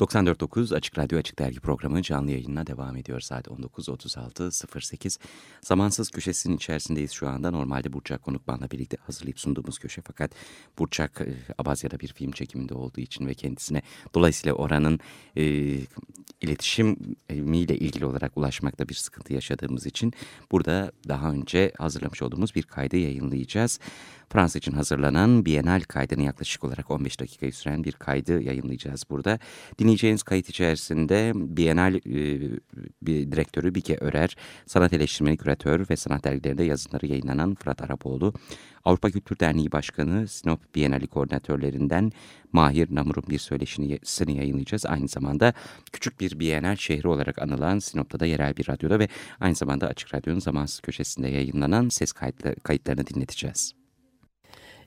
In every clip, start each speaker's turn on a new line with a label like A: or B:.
A: 94.9 Açık Radyo Açık Dergi programı canlı yayınına devam ediyor saat 19.36.08. Zamansız köşesinin içerisindeyiz şu anda. Normalde Burçak Konukman'la birlikte hazırlayıp sunduğumuz köşe fakat Burçak e, Abazya'da bir film çekiminde olduğu için ve kendisine dolayısıyla oranın e, iletişimiyle ilgili olarak ulaşmakta bir sıkıntı yaşadığımız için burada daha önce hazırlamış olduğumuz bir kaydı yayınlayacağız. Fransa için hazırlanan Bienal kaydını yaklaşık olarak 15 dakika süren bir kaydı yayınlayacağız burada. Dinleyeceğiniz kayıt içerisinde Bienal e, bir direktörü Bike Örer, sanat eleştirmeni küratör ve sanat dergilerinde yazıları yayınlanan Fırat Arapoğlu, Avrupa Kültür Derneği Başkanı Sinop Bienali koordinatörlerinden Mahir Namur'un bir söyleşini yayınlayacağız. Aynı zamanda küçük bir Bienal şehri olarak anılan Sinop'ta da yerel bir radyoda ve aynı zamanda Açık Radyo'nun zamansız köşesinde yayınlanan ses kayıtlarını dinleteceğiz.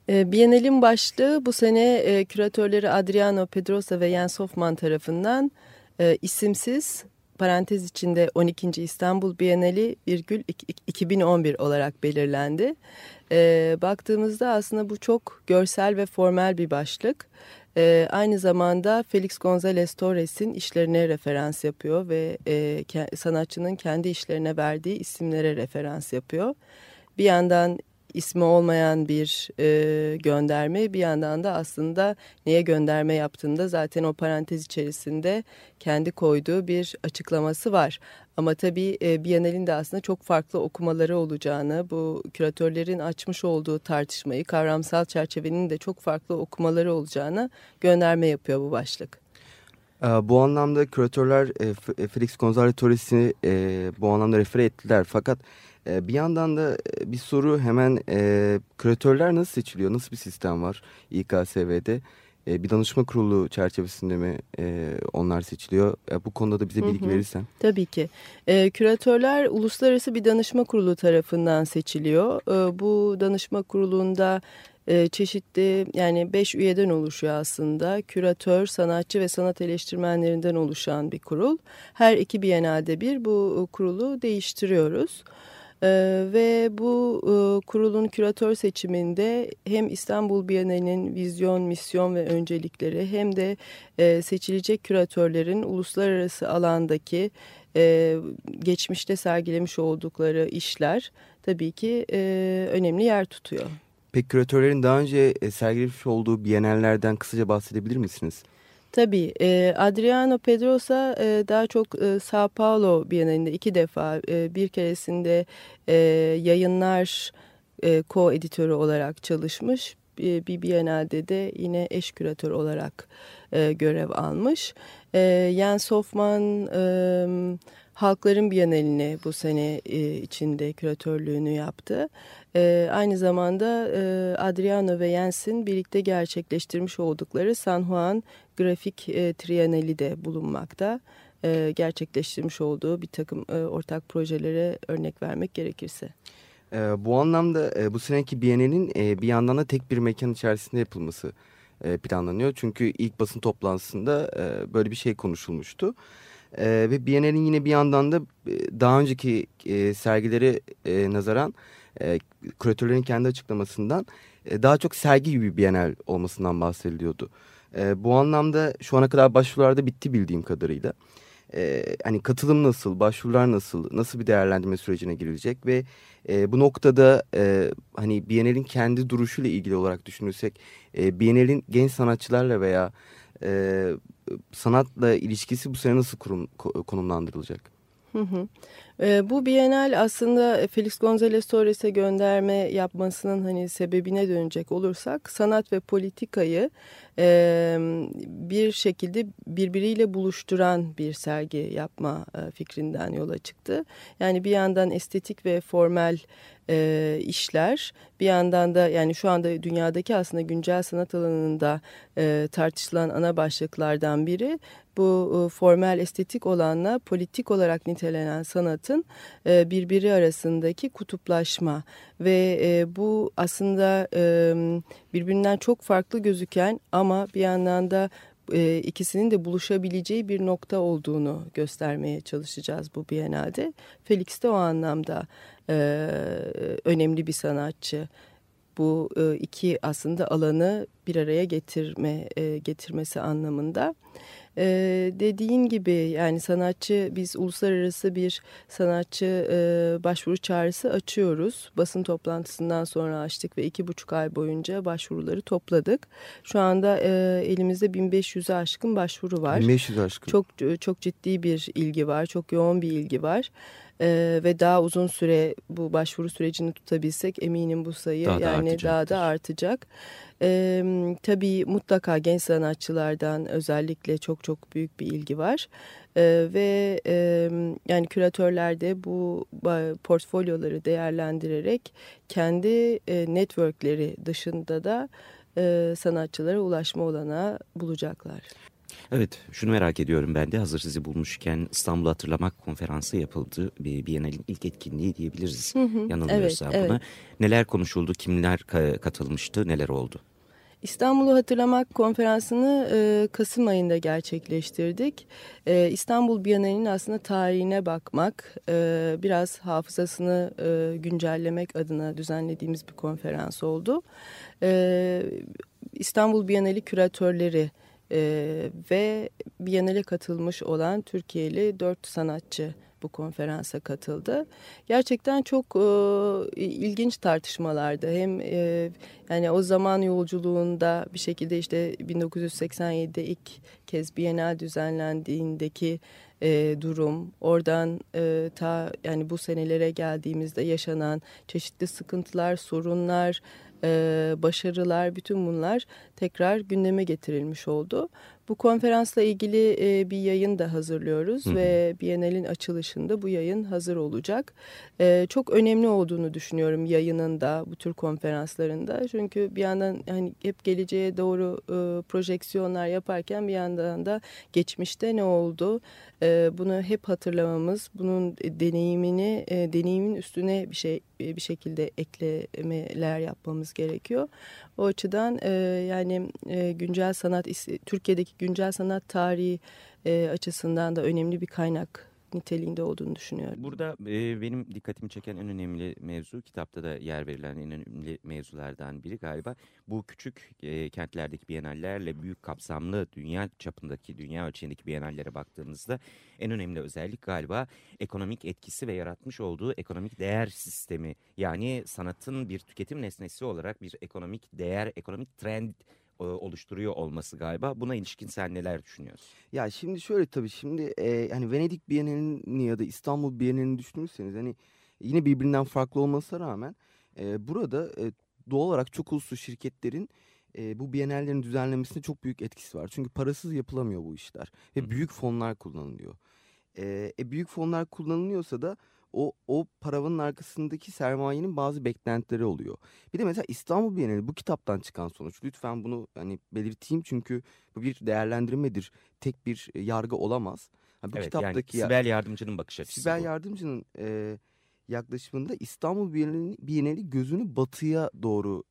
B: E, Bienal'in başlığı bu sene e, küratörleri Adriano Pedrosa ve Jens Hoffman tarafından e, isimsiz parantez içinde 12. İstanbul Bienali virgül 2011 olarak belirlendi. E, baktığımızda aslında bu çok görsel ve formel bir başlık. E, aynı zamanda Felix González Torres'in işlerine referans yapıyor ve e, sanatçının kendi işlerine verdiği isimlere referans yapıyor. Bir yandan ismi olmayan bir e, gönderme bir yandan da aslında neye gönderme yaptığında zaten o parantez içerisinde kendi koyduğu bir açıklaması var. Ama tabii e, Biennale'in de aslında çok farklı okumaları olacağını, bu küratörlerin açmış olduğu tartışmayı, kavramsal çerçevenin de çok farklı okumaları olacağını gönderme yapıyor bu başlık.
C: Bu anlamda küratörler e, Felix González Torres'i e, bu anlamda refere ettiler. Fakat e, bir yandan da bir soru hemen küratörler nasıl seçiliyor? Nasıl bir sistem var İKSV'de? bir danışma kurulu çerçevesinde mi onlar seçiliyor? bu konuda da bize bilgi hı hı. verirsen.
B: Tabii ki. küratörler uluslararası bir danışma kurulu tarafından seçiliyor. bu danışma kurulunda e, çeşitli yani beş üyeden oluşuyor aslında. Küratör, sanatçı ve sanat eleştirmenlerinden oluşan bir kurul. Her iki bienalde bir bu kurulu değiştiriyoruz. Ee, ve bu e, kurulun küratör seçiminde hem İstanbul Bienali'nin vizyon, misyon ve öncelikleri hem de e, seçilecek küratörlerin uluslararası alandaki e, geçmişte sergilemiş oldukları işler tabii ki e, önemli yer tutuyor.
C: Peki küratörlerin daha önce e, sergilemiş olduğu bienallerden kısaca bahsedebilir misiniz?
B: Tabii. Adriano Pedrosa daha çok e, Sao Paulo Bienalinde iki defa bir keresinde yayınlar e, co-editörü olarak çalışmış. Bir, Biennale'de de yine eş küratör olarak görev almış. Jens Hoffman... Halkların Bienalini bu sene içinde küratörlüğünü yaptı. Aynı zamanda Adriano ve Jens'in birlikte gerçekleştirmiş oldukları San Juan Grafik e, Trienali de bulunmakta. E, gerçekleştirmiş olduğu bir takım e, ortak projelere örnek vermek gerekirse.
C: E, bu anlamda e, bu seneki Bienal'in e, bir yandan da tek bir mekan içerisinde yapılması e, planlanıyor. Çünkü ilk basın toplantısında e, böyle bir şey konuşulmuştu. E, ve Biennale'in yine bir yandan da e, daha önceki e, sergileri e, nazaran e, küratörlerin kendi açıklamasından e, daha çok sergi gibi bir Biennale olmasından bahsediliyordu. E, bu anlamda şu ana kadar başvurularda bitti bildiğim kadarıyla. E, hani katılım nasıl, başvurular nasıl, nasıl bir değerlendirme sürecine girilecek ve e, bu noktada e, hani Biennale'in kendi duruşuyla ilgili olarak düşünürsek e, Biennale'in genç sanatçılarla veya e, sanatla ilişkisi bu sene nasıl kurum, konumlandırılacak?
B: Hı hı. E, bu Bienal aslında Felix González Torres'e gönderme yapmasının hani sebebine dönecek olursak sanat ve politikayı e, bir şekilde birbiriyle buluşturan bir sergi yapma e, fikrinden yola çıktı. Yani bir yandan estetik ve formal e, işler bir yandan da yani şu anda dünyadaki aslında güncel sanat alanında e, tartışılan ana başlıklardan biri bu e, formal estetik olanla politik olarak nitelenen sanatın e, birbiri arasındaki kutuplaşma ve e, bu aslında e, birbirinden çok farklı gözüken ama bir yandan da e, ikisinin de buluşabileceği bir nokta olduğunu göstermeye çalışacağız bu Biennale'de. Felix de o anlamda e, önemli bir sanatçı. Bu e, iki aslında alanı bir araya getirme e, getirmesi anlamında. E, dediğin gibi yani sanatçı biz uluslararası bir sanatçı e, başvuru çağrısı açıyoruz. Basın toplantısından sonra açtık ve iki buçuk ay boyunca başvuruları topladık. Şu anda e, elimizde 1500'e aşkın başvuru var.
C: 1500 aşkın.
B: Çok çok ciddi bir ilgi var, çok yoğun bir ilgi var. Ee, ve daha uzun süre bu başvuru sürecini tutabilsek eminim bu sayı
A: daha
B: yani
A: da
B: daha da artacak. Ee, tabii mutlaka genç sanatçılardan özellikle çok çok büyük bir ilgi var. Ee, ve e, yani küratörler de bu portfolyoları değerlendirerek kendi e, networkleri dışında da e, sanatçılara ulaşma olanağı bulacaklar.
A: Evet, şunu merak ediyorum ben de hazır sizi bulmuşken İstanbul Hatırlamak Konferansı yapıldı. Bir Biennale'in ilk etkinliği diyebiliriz. Hı hı, Yanılmıyorsam evet, buna. Evet. Neler konuşuldu, kimler katılmıştı, neler oldu?
B: İstanbul'u Hatırlamak Konferansı'nı e, Kasım ayında gerçekleştirdik. E, İstanbul Bienali'nin aslında tarihine bakmak, e, biraz hafızasını e, güncellemek adına düzenlediğimiz bir konferans oldu. E, İstanbul Bienali küratörleri e, ve Biennale katılmış olan Türkiye'li dört sanatçı bu konferansa katıldı. Gerçekten çok e, ilginç tartışmalardı. Hem e, yani o zaman yolculuğunda bir şekilde işte 1987'de ilk kez Bienal düzenlendiğindeki e, durum, oradan e, ta yani bu senelere geldiğimizde yaşanan çeşitli sıkıntılar, sorunlar, başarılar bütün bunlar tekrar gündeme getirilmiş oldu. Bu konferansla ilgili e, bir yayın da hazırlıyoruz hı ve Biennale'in açılışında bu yayın hazır olacak. E, çok önemli olduğunu düşünüyorum yayının da bu tür konferanslarında. Çünkü bir yandan hani hep geleceğe doğru e, projeksiyonlar yaparken bir yandan da geçmişte ne oldu? E, bunu hep hatırlamamız, bunun deneyimini e, deneyimin üstüne bir şey bir şekilde eklemeler yapmamız gerekiyor. O açıdan e, yani e, güncel sanat Türkiye'deki güncel sanat tarihi e, açısından da önemli bir kaynak niteliğinde olduğunu düşünüyorum.
A: Burada e, benim dikkatimi çeken en önemli mevzu kitapta da yer verilen en önemli mevzulardan biri galiba bu küçük e, kentlerdeki bienallerle büyük kapsamlı dünya çapındaki dünya ölçeğindeki bienallere baktığımızda en önemli özellik galiba ekonomik etkisi ve yaratmış olduğu ekonomik değer sistemi yani sanatın bir tüketim nesnesi olarak bir ekonomik değer ekonomik trend oluşturuyor olması galiba. Buna ilişkin sen neler düşünüyorsun?
C: Ya şimdi şöyle tabii şimdi e, hani Venedik Bienalini ya da İstanbul Bienalini düşünürseniz hani yine birbirinden farklı olmasına rağmen e, burada e, doğal olarak çok uluslu şirketlerin e, bu bienallerin düzenlemesinde çok büyük etkisi var. Çünkü parasız yapılamıyor bu işler ve Hı. büyük fonlar kullanılıyor. E, e, büyük fonlar kullanılıyorsa da o, o paravanın arkasındaki sermayenin bazı beklentileri oluyor. Bir de mesela İstanbul Bienali bu kitaptan çıkan sonuç. Lütfen bunu hani belirteyim çünkü bu bir değerlendirmedir. Tek bir e, yargı olamaz.
A: Ha, bu evet, kitaptaki yani Sibel Yardımcı'nın bakış açısı
C: Sibel bu. Yardımcı'nın e, yaklaşımında İstanbul Bienali, Bienali gözünü batıya doğru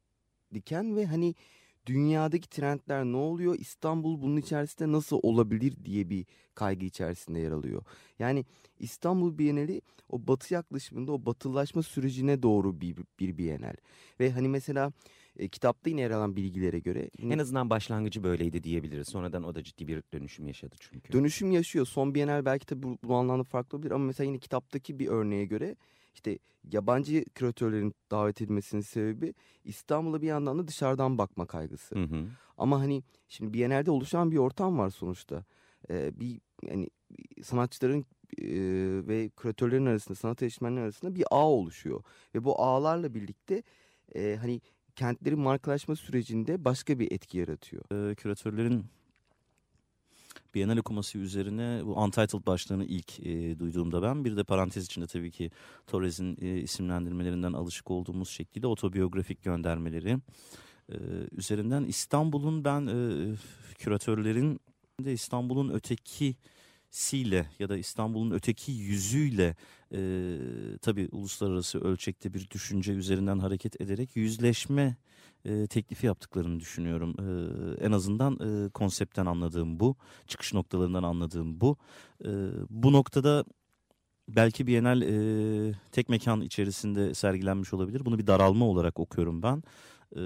C: diken ve hani dünyadaki trendler ne oluyor? İstanbul bunun içerisinde nasıl olabilir diye bir kaygı içerisinde yer alıyor. Yani İstanbul Bienali o batı yaklaşımında o batılaşma sürecine doğru bir, bir bienal. Ve hani mesela e, kitapta yine yer alan bilgilere göre.
A: En azından başlangıcı böyleydi diyebiliriz. Sonradan o da ciddi bir dönüşüm yaşadı çünkü.
C: Dönüşüm yaşıyor. Son bienal belki de bu, bu anlamda farklı olabilir ama mesela yine kitaptaki bir örneğe göre işte yabancı küratörlerin davet edilmesinin sebebi İstanbul'a bir yandan da dışarıdan bakma kaygısı. Hı hı. Ama hani şimdi Biennale'de oluşan bir ortam var sonuçta. Ee, bir yani sanatçıların e, ve küratörlerin arasında, sanat eleştirmenleri arasında bir ağ oluşuyor. Ve bu ağlarla birlikte e, hani kentlerin markalaşma sürecinde başka bir etki yaratıyor.
D: E, küratörlerin Bienal okuması üzerine bu Untitled başlığını ilk e, duyduğumda ben bir de parantez içinde tabii ki Torres'in e, isimlendirmelerinden alışık olduğumuz şekilde otobiyografik göndermeleri e, üzerinden İstanbul'un ben e, küratörlerin de İstanbul'un öteki siyle ya da İstanbul'un öteki yüzüyle e, tabii uluslararası ölçekte bir düşünce üzerinden hareket ederek yüzleşme e, teklifi yaptıklarını düşünüyorum. E, en azından e, konseptten anladığım bu, çıkış noktalarından anladığım bu. E, bu noktada belki Bienal e, tek mekan içerisinde sergilenmiş olabilir. Bunu bir daralma olarak okuyorum ben. E,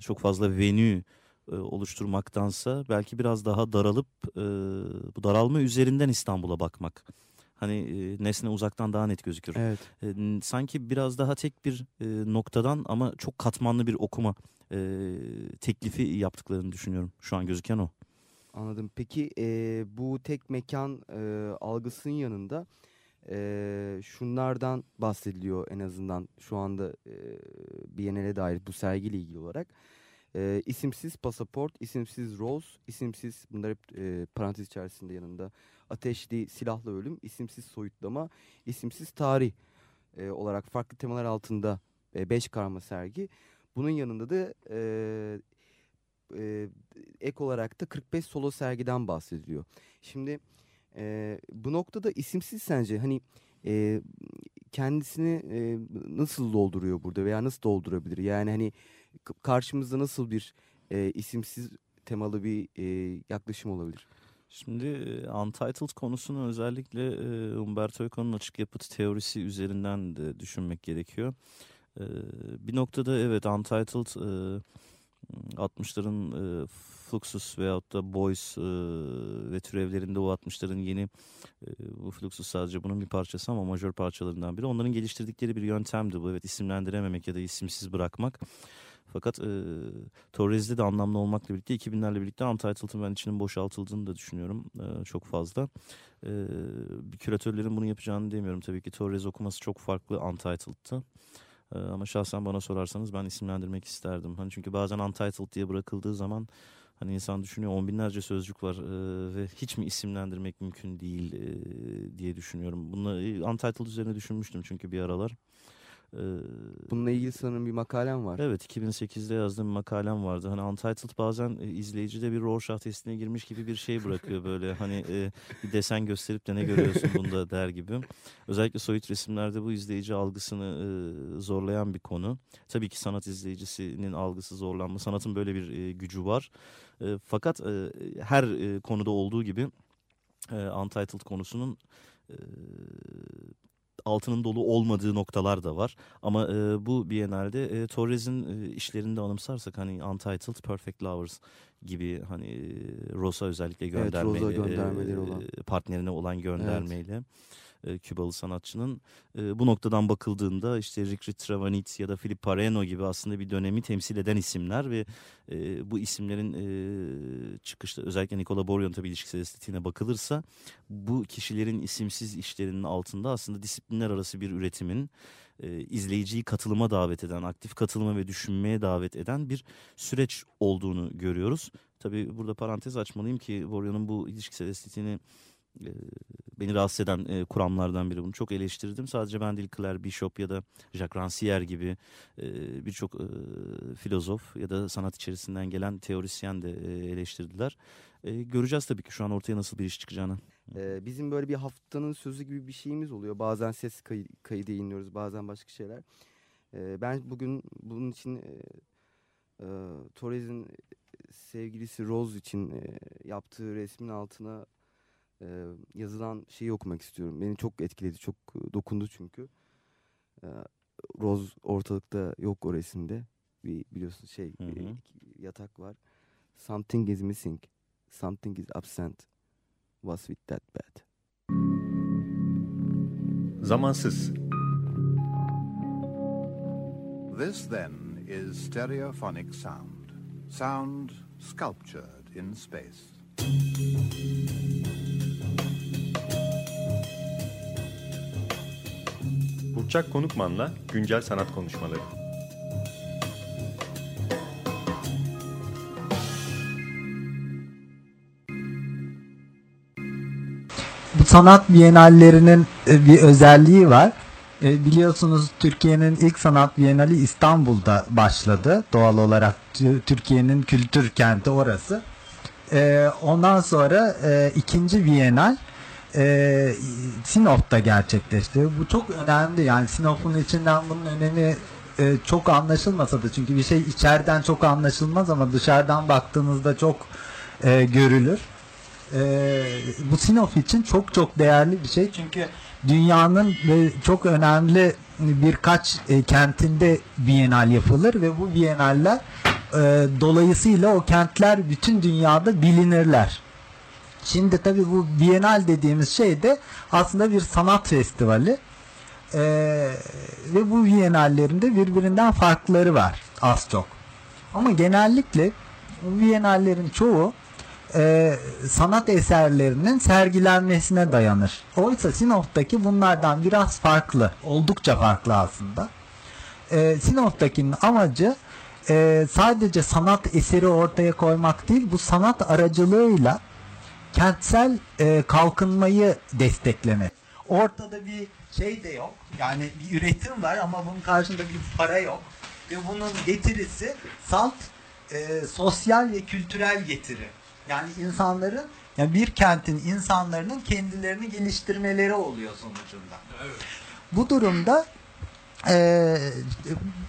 D: çok fazla venue e, oluşturmaktansa belki biraz daha daralıp e, bu daralma üzerinden İstanbul'a bakmak. Hani e, nesne uzaktan daha net gözükür.
C: Evet.
D: E, sanki biraz daha tek bir e, noktadan ama çok katmanlı bir okuma e, teklifi yaptıklarını düşünüyorum. Şu an gözüken o.
C: Anladım. Peki e, bu tek mekan e, algısının yanında e, şunlardan bahsediliyor en azından şu anda e, Biennale dair bu sergiyle ilgili olarak. E, isimsiz pasaport, isimsiz rose, isimsiz bunlar hep e, parantez içerisinde yanında ateşli silahlı ölüm, isimsiz soyutlama, isimsiz tarih e, olarak farklı temalar altında e, beş karma sergi. Bunun yanında da e, e, ek olarak da 45 solo sergiden bahsediliyor. Şimdi e, bu noktada isimsiz sence hani e, kendisini e, nasıl dolduruyor burada veya nasıl doldurabilir? Yani hani karşımızda nasıl bir e, isimsiz temalı bir e, yaklaşım olabilir?
D: Şimdi Untitled konusunu özellikle e, Umberto Eco'nun açık yapıt teorisi üzerinden de düşünmek gerekiyor. E, bir noktada evet Untitled e, 60'ların e, Fluxus veyahut da Boys e, ve türevlerinde o 60'ların yeni e, bu Fluxus sadece bunun bir parçası ama majör parçalarından biri. Onların geliştirdikleri bir yöntemdi bu evet isimlendirememek ya da isimsiz bırakmak. Fakat e, Torres'de de anlamlı olmakla birlikte 2000'lerle birlikte Untitled'ın ben içinin boşaltıldığını da düşünüyorum e, çok fazla. E, bir küratörlerin bunu yapacağını demiyorum tabii ki Torres okuması çok farklı Untitled'tı. Ee, ama şahsen bana sorarsanız ben isimlendirmek isterdim. Hani çünkü bazen untitled diye bırakıldığı zaman hani insan düşünüyor on binlerce sözcük var e, ve hiç mi isimlendirmek mümkün değil e, diye düşünüyorum. Bunu e, untitled üzerine düşünmüştüm çünkü bir aralar.
C: Bununla ilgili sanırım bir makalem var.
D: Evet 2008'de yazdığım bir makalem vardı. Hani Untitled bazen e, izleyicide bir Rorschach testine girmiş gibi bir şey bırakıyor böyle. hani e, bir desen gösterip de ne görüyorsun bunda der gibi. Özellikle soyut resimlerde bu izleyici algısını e, zorlayan bir konu. Tabii ki sanat izleyicisinin algısı zorlanma. Sanatın böyle bir e, gücü var. E, fakat e, her e, konuda olduğu gibi e, Untitled konusunun e, altının dolu olmadığı noktalar da var. Ama e, bu Biennale'de e, Torres'in e, işlerini de anımsarsak hani Untitled Perfect Lovers gibi hani e, Rosa özellikle göndermeli,
C: evet, Rosa göndermeleri
D: e,
C: olan.
D: partnerine olan göndermeyle. Evet e, Kübalı sanatçının. E, bu noktadan bakıldığında işte Rick Travanit ya da Philip Pareno gibi aslında bir dönemi temsil eden isimler ve e, bu isimlerin e, çıkışta özellikle Nicola Borjon tabii ilişkisel estetiğine bakılırsa bu kişilerin isimsiz işlerinin altında aslında disiplinler arası bir üretimin e, izleyiciyi katılıma davet eden, aktif katılıma ve düşünmeye davet eden bir süreç olduğunu görüyoruz. Tabii burada parantez açmalıyım ki Borjon'un bu ilişkisel estetiğini beni rahatsız eden e, kuramlardan biri. Bunu çok eleştirdim. Sadece ben değil Claire Bishop ya da Jacques Rancière gibi e, birçok e, filozof ya da sanat içerisinden gelen teorisyen de e, eleştirdiler. E, göreceğiz tabii ki şu an ortaya nasıl bir iş çıkacağını.
C: Ee, bizim böyle bir haftanın sözü gibi bir şeyimiz oluyor. Bazen ses kay kaydı yayınlıyoruz, bazen başka şeyler. Ee, ben bugün bunun için e, e, Torres'in sevgilisi Rose için e, yaptığı resmin altına e, yazılan şeyi okumak istiyorum. Beni çok etkiledi, çok dokundu çünkü. E, Rose ortalıkta yok o resimde. Bir biliyorsun şey hı hı. Bir, yatak var. Something is missing. Something is absent. Was with that bad?
E: Zamansız.
F: This then is stereophonic sound. Sound sculptured in space.
E: Çak Konukman'la güncel sanat konuşmaları.
G: Bu sanat bienallerinin e, bir özelliği var. E, biliyorsunuz Türkiye'nin ilk sanat bienali İstanbul'da başladı. Doğal olarak Türkiye'nin kültür kenti orası. E, ondan sonra ikinci bienal e, Sinop'ta gerçekleşti. Bu çok önemli. Yani Sinop'un içinden bunun önemi e, çok anlaşılmasa da çünkü bir şey içeriden çok anlaşılmaz ama dışarıdan baktığınızda çok e, görülür. E, bu Sinop için çok çok değerli bir şey çünkü dünyanın ve çok önemli birkaç e, kentinde bienal yapılır ve bu bienaller e, dolayısıyla o kentler bütün dünyada bilinirler. Şimdi tabii bu bienal dediğimiz şey de aslında bir sanat festivali. Ee, ve bu bienallerinde birbirinden farkları var az çok. Ama genellikle bu bienallerin çoğu e, sanat eserlerinin sergilenmesine dayanır. Oysa Sinop'taki bunlardan biraz farklı. Oldukça farklı aslında. E, Sinop'takinin amacı e, sadece sanat eseri ortaya koymak değil, bu sanat aracılığıyla kentsel e, kalkınmayı desteklemek. Ortada bir şey de yok. Yani bir üretim var ama bunun karşında bir para yok. Ve bunun getirisi salt e, sosyal ve kültürel getiri. Yani insanların yani bir kentin insanların kendilerini geliştirmeleri oluyor sonucunda. Evet. Bu durumda e,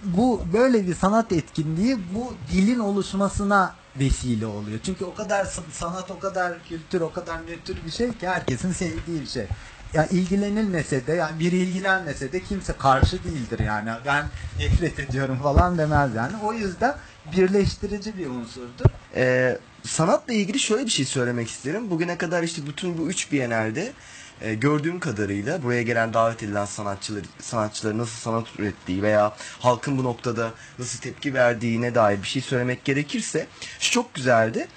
G: bu böyle bir sanat etkinliği bu dilin oluşmasına vesile oluyor. Çünkü o kadar sanat, o kadar kültür, o kadar nötr bir şey ki herkesin sevdiği bir şey. Ya ilgilenilmese de yani biri ilgilenmese de kimse karşı değildir yani. Ben nefret ediyorum falan demez yani. O yüzden birleştirici bir unsurdur.
C: Ee, sanatla ilgili şöyle bir şey söylemek isterim. Bugüne kadar işte bütün bu üç bienalde e, gördüğüm kadarıyla buraya gelen davet edilen sanatçılar sanatçıların nasıl sanat ürettiği veya halkın bu noktada nasıl tepki verdiğine dair bir şey söylemek gerekirse şu çok güzeldi.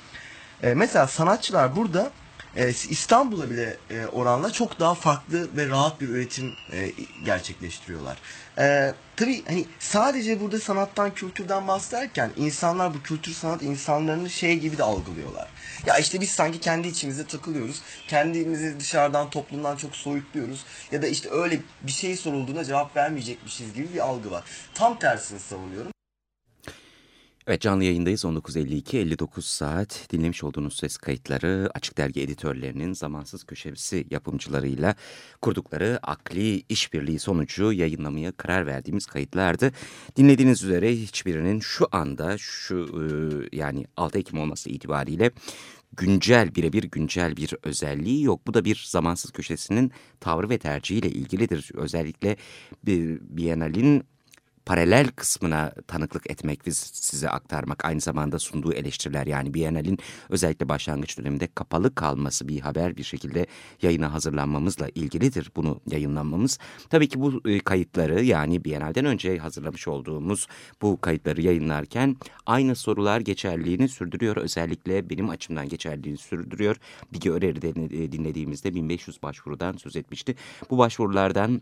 C: E, mesela sanatçılar burada e, İstanbul'a bile e, oranla çok daha farklı ve rahat bir üretim e, gerçekleştiriyorlar. E, tabii hani sadece burada sanattan, kültürden bahsederken insanlar bu kültür sanat insanlarını şey gibi de algılıyorlar. Ya işte biz sanki kendi içimizde takılıyoruz. Kendimizi dışarıdan, toplumdan çok soyutluyoruz. Ya da işte öyle bir şey sorulduğunda cevap vermeyecekmişiz gibi bir algı var. Tam tersini savunuyorum.
A: Evet canlı yayındayız 19.52-59 saat dinlemiş olduğunuz ses kayıtları Açık Dergi editörlerinin zamansız köşesi yapımcılarıyla kurdukları akli işbirliği sonucu yayınlamaya karar verdiğimiz kayıtlardı. Dinlediğiniz üzere hiçbirinin şu anda şu e, yani 6 Ekim olması itibariyle güncel birebir güncel bir özelliği yok. Bu da bir zamansız köşesinin tavrı ve tercihiyle ilgilidir. Özellikle Biennale'in paralel kısmına tanıklık etmek ve size aktarmak aynı zamanda sunduğu eleştiriler yani Biennale'in özellikle başlangıç döneminde kapalı kalması bir haber bir şekilde yayına hazırlanmamızla ilgilidir bunu yayınlanmamız. Tabii ki bu e, kayıtları yani Biennale'den önce hazırlamış olduğumuz bu kayıtları yayınlarken aynı sorular geçerliğini sürdürüyor. Özellikle benim açımdan geçerliğini sürdürüyor. Bilgi Örer'i e, dinlediğimizde 1500 başvurudan söz etmişti. Bu başvurulardan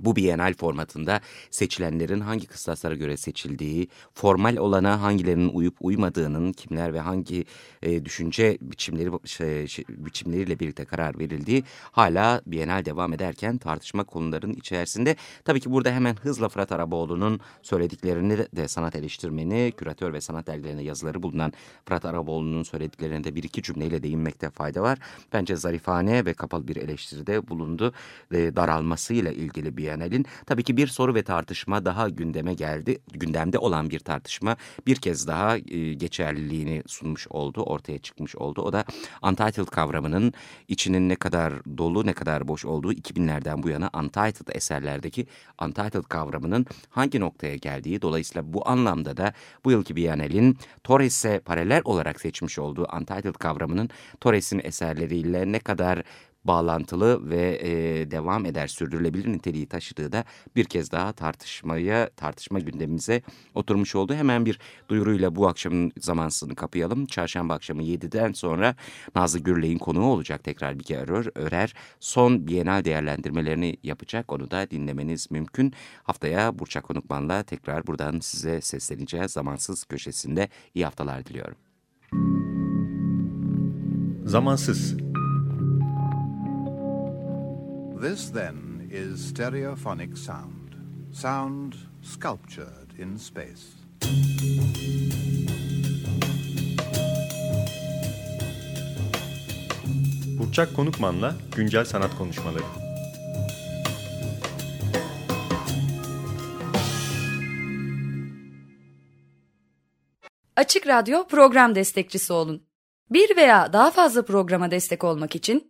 A: bu Bienal formatında seçilenlerin hangi kıstaslara göre seçildiği, formal olana hangilerinin uyup uymadığının, kimler ve hangi e, düşünce biçimleri şey, şey, biçimleriyle birlikte karar verildiği hala Bienal devam ederken tartışma konuların içerisinde. Tabii ki burada hemen hızla Fırat Araboğlu'nun söylediklerini de sanat eleştirmeni, küratör ve sanat dergilerinde yazıları bulunan Fırat Araboğlu'nun söylediklerine de bir iki cümleyle değinmekte fayda var. Bence zarifane ve kapalı bir eleştiride bulundu. E, daralmasıyla ilgili bir Bienal'in tabii ki bir soru ve tartışma daha gündeme geldi. Gündemde olan bir tartışma bir kez daha e, geçerliliğini sunmuş oldu, ortaya çıkmış oldu. O da Untitled kavramının içinin ne kadar dolu ne kadar boş olduğu 2000'lerden bu yana Untitled eserlerdeki Untitled kavramının hangi noktaya geldiği dolayısıyla bu anlamda da bu yılki Bienal'in Torres'e paralel olarak seçmiş olduğu Untitled kavramının Torres'in eserleriyle ne kadar bağlantılı ve e, devam eder sürdürülebilir niteliği taşıdığı da bir kez daha tartışmaya tartışma gündemimize oturmuş oldu. Hemen bir duyuruyla bu akşamın zamansını kapayalım. Çarşamba akşamı 7'den sonra Nazlı Gürley'in konuğu olacak tekrar bir kere Örer. Son Bienal değerlendirmelerini yapacak. Onu da dinlemeniz mümkün. Haftaya Burçak Konukman'la tekrar buradan size sesleneceğiz. Zamansız köşesinde iyi haftalar diliyorum.
E: Zamansız
F: This, then, is stereophonic sound. Sound sculptured in space.
E: Burçak Konukman'la güncel sanat konuşmaları.
H: Açık Radyo program destekçisi olun. Bir veya daha fazla programa destek olmak için